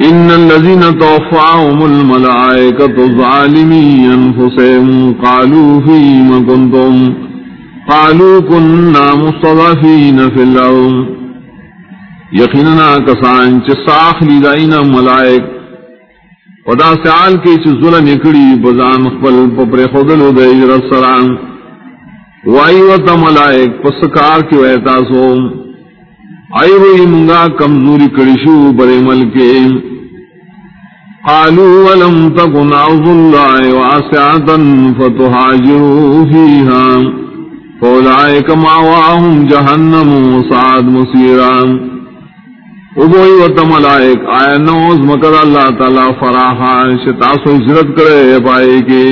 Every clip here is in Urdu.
إن الذين توفعهم الملائكة ظالمي أنفسهم قالوا فيما كنتم؟ قالوا كنا مستضعفين في الأرض. يقيننا كسان چساخ لدينا ملائك. ودا سعال کے چ ظلم اکڑی بزان خپل پپر خودلو دے اجرت سران. وائی و ملائک پسکار کی ویتا سو آئی ہوئی منگا کمزوری کڑیشو برے ملکے قالوا ولم تكن عرض الله واسعة فتهاجروا فيها فأولئك معواهم جهنم وصعد مصيرا ابوئی و تملائک آئے نوز مکر اللہ تعالی فراحا شتاسو ہجرت کرے پائے کے۔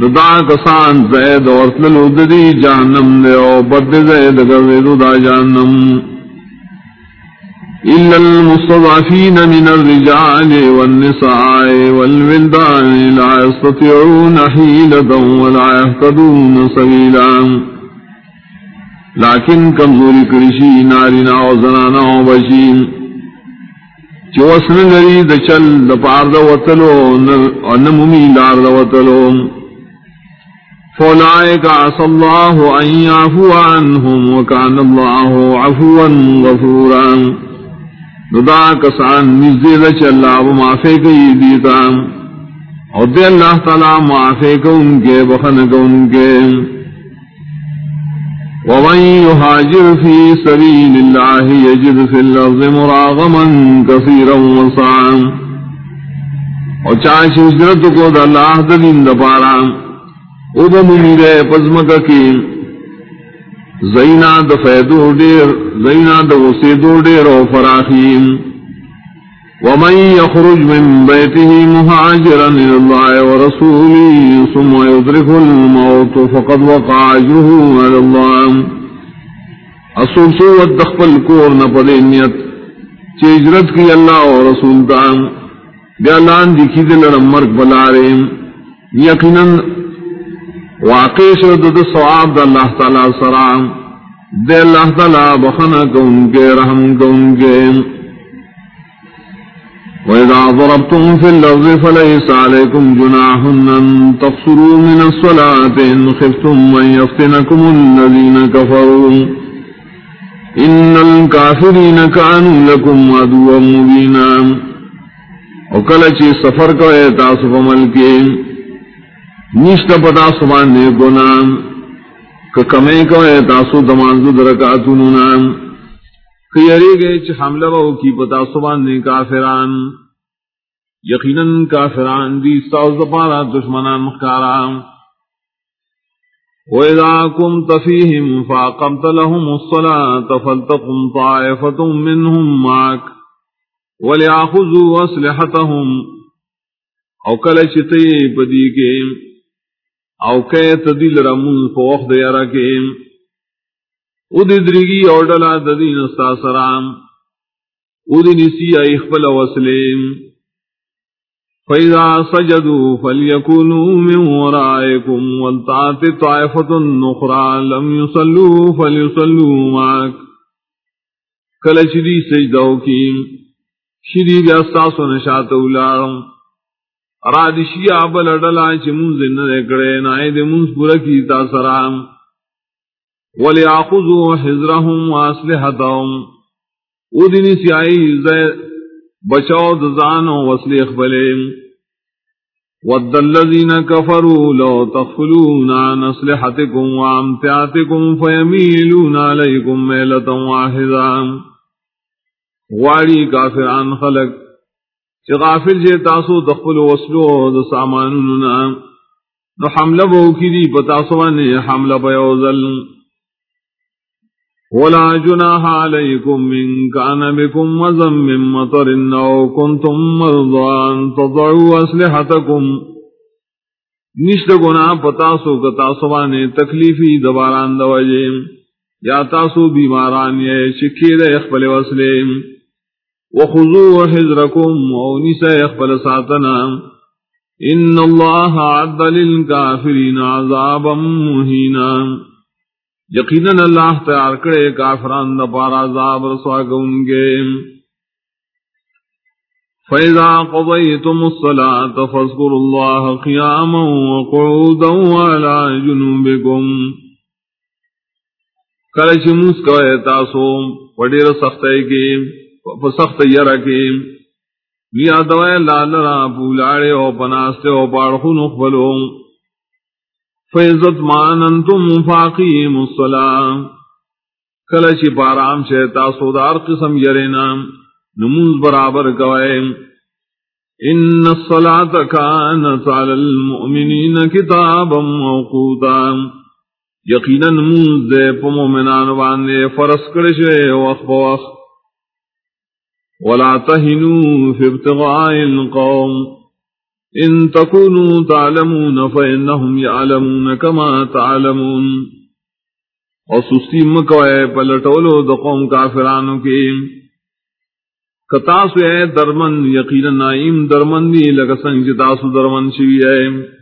دا کسان زید اور تلو ددی جہنم دے او بد زید گردو دا جہنم۔ إلا المستضعفين من الرجال والنساء والولدان لا يستطيعون حيلة ولا يهتدون سبيلا۔ لكن كمزوري كرشي نارنا وزنانا وبشين چوسن لري د چل د پار د وتلو ان لار د وتلو فولائک عصى الله ان يعفو عنهم وكان الله عفوا غفورا۔ ندا کسان نزدید چ اللہ و معافی کئی دیتا اور دے اللہ تعالی معافی کو ان کے بخن کو ان کے۔ ومن يهاجر في سبيل الله يجد في الأرض مراغما كثيرا وسعا کو دا اللہ دلین پارا او پزمکا کی زینا د فیدو ډیر زینا د وسیدو ډیر او فراخیم ومن يخرج من بيته مهاجرا الى الله ورسوله ثم يدرك الموت فقد وقع اجره على الله اصول سو دخل کور نہ پدے نیت چ ہجرت کی اللہ اور رسول دان بیان دی کی دل مرگ بلارے یقینا واقع شد د ثواب د اللہ تعالی سلام دے اللہ تعالی بخنا کون کے رحم کون کے وَإِذَا ضَرَبْتُمْ فِي الْأَرْضِ فَلَيْسَ عَلَيْكُمْ جُنَاحٌ أَن تَقْصُرُوا مِنَ الصَّلَاةِ إِنْ خِفْتُمْ أَن يَفْتِنَكُمُ الَّذِينَ كَفَرُوا. إِنَّ الْكَافِرِينَ كَانُوا لَكُمْ عَدُوًّا مُبِينًا. وَكَلَّ چی سفر کو اے تاسف نشت پتا سمان نے گنام کمے کو تاسو دمانزو درکاتون نام۔ کیری گئے چھ حملہ باو کی پتا سمان نے کافران۔ یقیناً کافران دی ساوز پارا دشمنان مخاران وَإِذَا كُمْتَ فِيهِمْ فَأَقَمْتَ لَهُمُ الصَّلَاةَ فَلْتَقُمْ طَائِفَةٌ مِّنْهُمْ مَعَكَ وَلْيَأْخُذُوا أَسْلِحَتَهُمْ او کله چې ته او که تدیل رمون پا وقت یارا کے او دی درگی او ڈلا ددین استا سرام او دی نسی ایخبل وسلیم فَإِذَا سَجَدُوا فَلْيَكُونُوا مِنْ وَرَائِكُمْ وَالْتَعَتِ طَائِفَةٌ نُخْرَى لَمْ يُصَلُّوا فَلْيُصَلُّوا مَعَكَ. کل چدی سجدو کی شدی بیاستاسو نشات اولارم رادشی آبل اڈلا چی منز ندکڑے نائے دے منز پورا کی تاثرام ولی آخذو حضرهم واسلحتهم او دینی سیائی بچاو دزان و وصلی اخبلیم ود الذین کفروا لو تغفلون عن اسلحتکم وامتعاتکم فیمیلون علیکم میلتا واحدا. غاری کافران خلق چی غافل جے تاسو دخل وصلو دا سامانونا نو حملہ بہو کی دی پتاسوانی حملہ بیوزل ولا جناح علیکم من کان بکم وزم من مطر او کنتم مرضان تضعوا اسلحتکم. نشت گنا پتاسو کتاسوانے تکلیفی دباران دوجے یا تاسو بیماران یہ شکی دے اخبل وسلیم وخذوا حذركم ونسى يخبل ساتنا إن الله عد للكافرين عذابا مهينا. یقیناً اللہ تیار کرے کافران دا پارا عذاب رسوا گون گے. فیضا قضیتم الصلاة فاذکروا اللہ قیاما وقعودا وعلا جنوبکم کلچ موس کوئے تاسو، وڈیر سخت کی سخت یرا کی۔ لیا دوائے لالرا پولاڑے او پناستے او پاڑخو نخبلو فیضت مانن تم فاقیم السلام کلچی پارام سے تاسودار قسم یرینا۔ نموز برابر کوئے۔ ان الصلاة كانت على المؤمنين كتابا موقوتا۔ یقینا نموز دے پا مومنان باندے فرس کرشے وقت وقت۔ ولا تهنوا في ابتغاء القوم. ان تكونوا تعلمون فانهم يعلمون كما تعلمون. اور سستی مکوئے پلٹولو د قوم کافرانو کی کتاسو اے درمن، یقینا نائم درمن دی، لگا سنگ تاسو درمن شوی ہے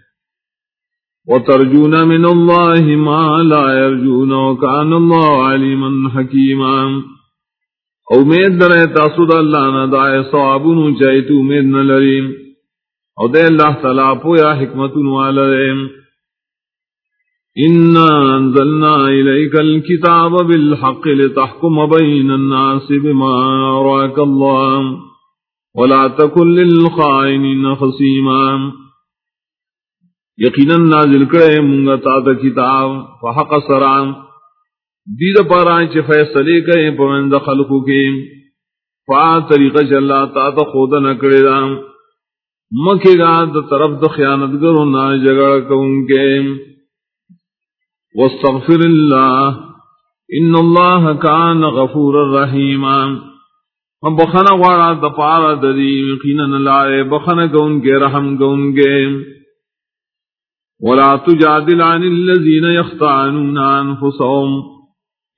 وترجون من الله ما لا يرجون وكان الله عليما حكيما امید در تاسو د الله نه دای ثوابونو چایتو امید نه لریم۔ او دے اللہ تعالیٰ پویا حکمت والم انا انزلنا الیک الكتاب بالحق لتحکم بین الناس بما اراک اللہ۔ ولا تکن للخائنین خصیما۔ یقینا نازل کرے منگا تا کتاب، فحق سرام۔ دید پاران چے فیصلے کرے پوند خلقو کے۔ فا طریقہ چلا تا تا خود نکڑے دام مکے گا دا طرف دا خیانت گرو نا جگڑ کون کے۔ واستغفر اللہ۔ ان اللہ کان غفور الرحیم۔ ہم بخنا وارا دا پارا دری یقینا لائے، بخنا کون کے، رحم کون کے۔ ولا تجادل عن الذين يخطعنون انفسهم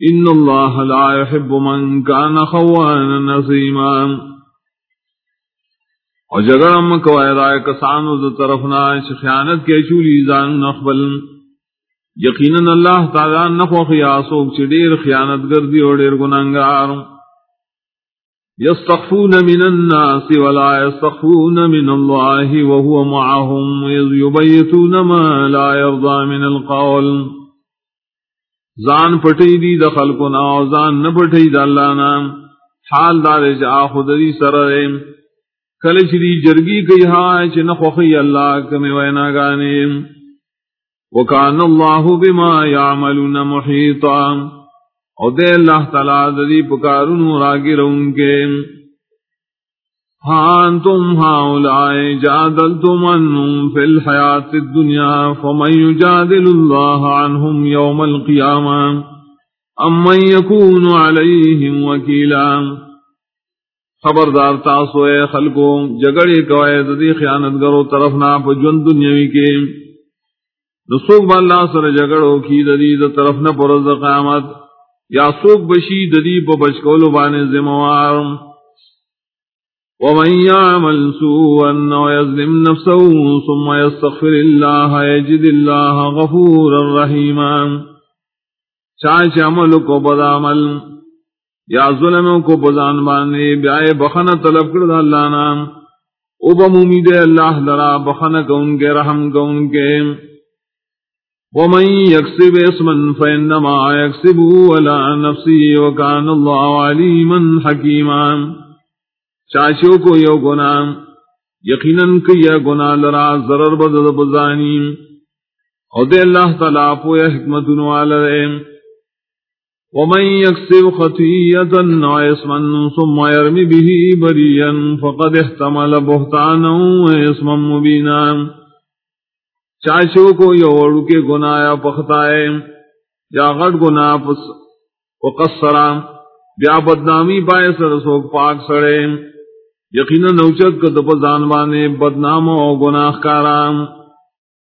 ان الله لا يحب من كان خوانا نظيما اور جگڑم کوئے رائے کسانو دو طرف نائش خیانت کے چولی زان نخبل یقینا اللہ تعالی نخو خیاسوک چی دیر خیانت گردی اور دیر گنانگار یستخفون من الناس ولا یستخفون من اللہ وهو معهم یبیتون ما لا یرضا من القول۔ زان پٹی دی دخل کنا زان نپٹی دا اللہ نام حال دار جا خودری سررم کل چری جرگی گئی ہائے چ نہ نخوخی اللہ کمی وینا گانے. وکان اللہ بما یعملون محیطا. او دے اللہ تعالی ددی پکارن راگی رون کے ہاں تم ہاؤلائے جادلتم انہم فی الحیات الدنیا فمن یجادل اللہ عنہم یوم القیامہ ام من یکون علیہم وکیلام خبردار تاسو اے خلقو جگڑی کوئے ددی خیانت گرو طرف نا پا جن دنیاوی کے۔ نسوک با اللہ سر جگڑو کی ددی دا طرف نا پر قیامت، یا سوک بشی ددی پا بچکولو بانے زموار۔ ومن يعمل سوءا ويظلم نفسه ثم يستغفر الله يجد الله غفورا رحيما۔ چاچ عمل کو بدعمل یا ظلم کو بزان بانے بیائے بخن طلب کرد اللہ نام۔ او بمومید اللہ لرا بخن کون کے، رحم کون کے۔ ومن یکسب اسمن فینما یکسبو علا نفسی وکان اللہ علیما حکیما چاچو کو یو گناہ، یقیناً کیا گناہ لرا ضرر بدد بزانی۔ او دے اللہ تعالیٰ پویا حکمت نوالا ومن يكسب خطيئة وإثما ثم يرمي به بريا فقد احتمل بهتانا وإثما مبينا چاچو کو یو یوڑ کے گنایا پختائے، یا غٹ گنا پقصرا۔ بیا بدنامی پائے سر سوک پاک سڑے۔ یقینا نوچت کا دپ زان بانے بدنام و گناہ کارام